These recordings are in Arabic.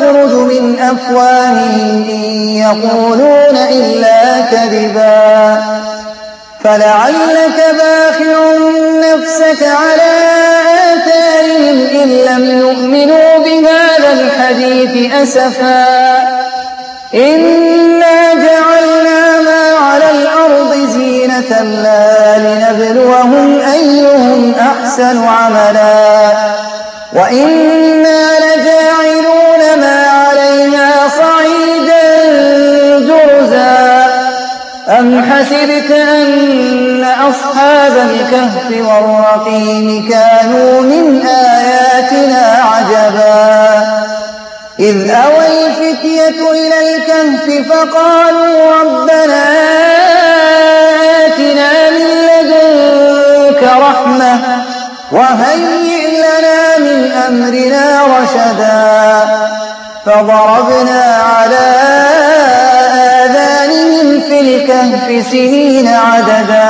تخرج من أفواههم إن يقولون إلا كذبا. فلعلك باخع نفسك على آثارهم إن لم يؤمنوا بهذا الحديث أسفا. إنا جعلنا ما على الأرض زينة لا لنبلوهم أيهم أحسن عملا. وإنا أصحاب الكهف والرقيم كانوا من آياتنا عجبا. إذ أوى الفتية إلى الكهف فقالوا ربنا آتنا من لدنك رحمة وهيئ لنا من أمرنا رشدا. فضربنا على آذانهم في الكهف سنين عددا.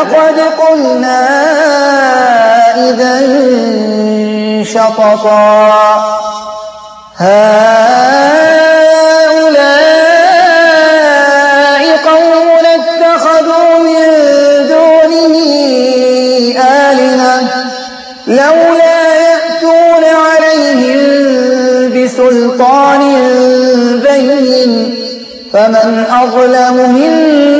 لقد قلنا إذا شططا. هؤلاء قوم اتخذوا من دونه آلهة لولا يأتون عليهم بسلطان بين. فمن أظلم ممن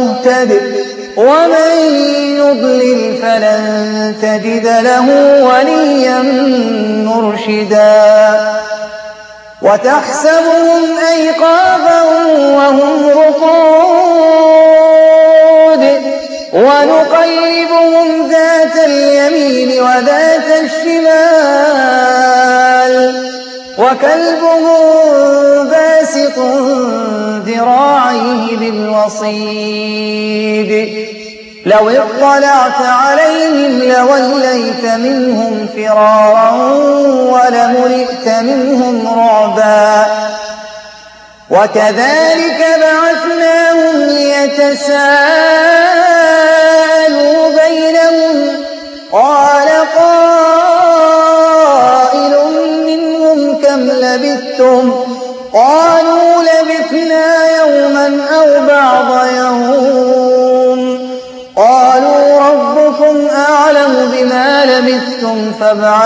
ومن يضلل فلن تجد له وليا مرشدا. وتحسبهم أيقاظا وهم رقود. ونقلبهم ذات اليمين وذات الشمال. وكلبهم باسط ذراعيه بالوصيد. لو اطلعت عليهم لوليت منهم فرارا ولملئت منهم رعبا. وكذلك بعثناهم ليتساءلوا بينهم. قال قائل منهم كم لبثتم؟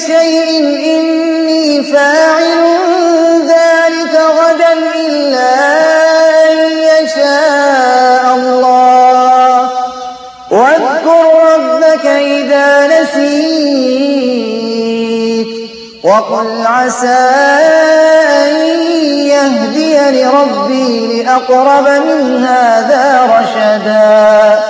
لشيء إني فاعل ذلك غدا إلا أن يشاء الله. واذكر ربك إذا نسيت وقل عسى أن يهديني ربي لأقرب من هذا رشدا.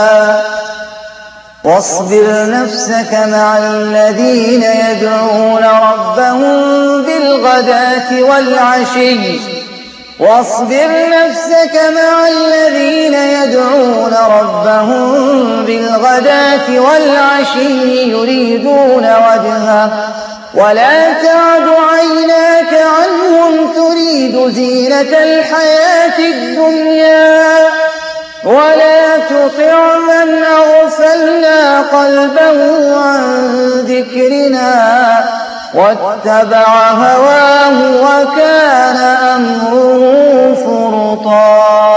واصبر نفسك مع الذين يدعون ربهم بالغداة والعشي. واصبر نفسك مع الذين يدعون ربهم بالغداة والعشي يريدون وجهه. ولا تعد عيناك عنهم تريد زينة الحياة الدنيا. ولا تطع قلبه عن ذكرنا واتبع هواه وكان أمره فرطا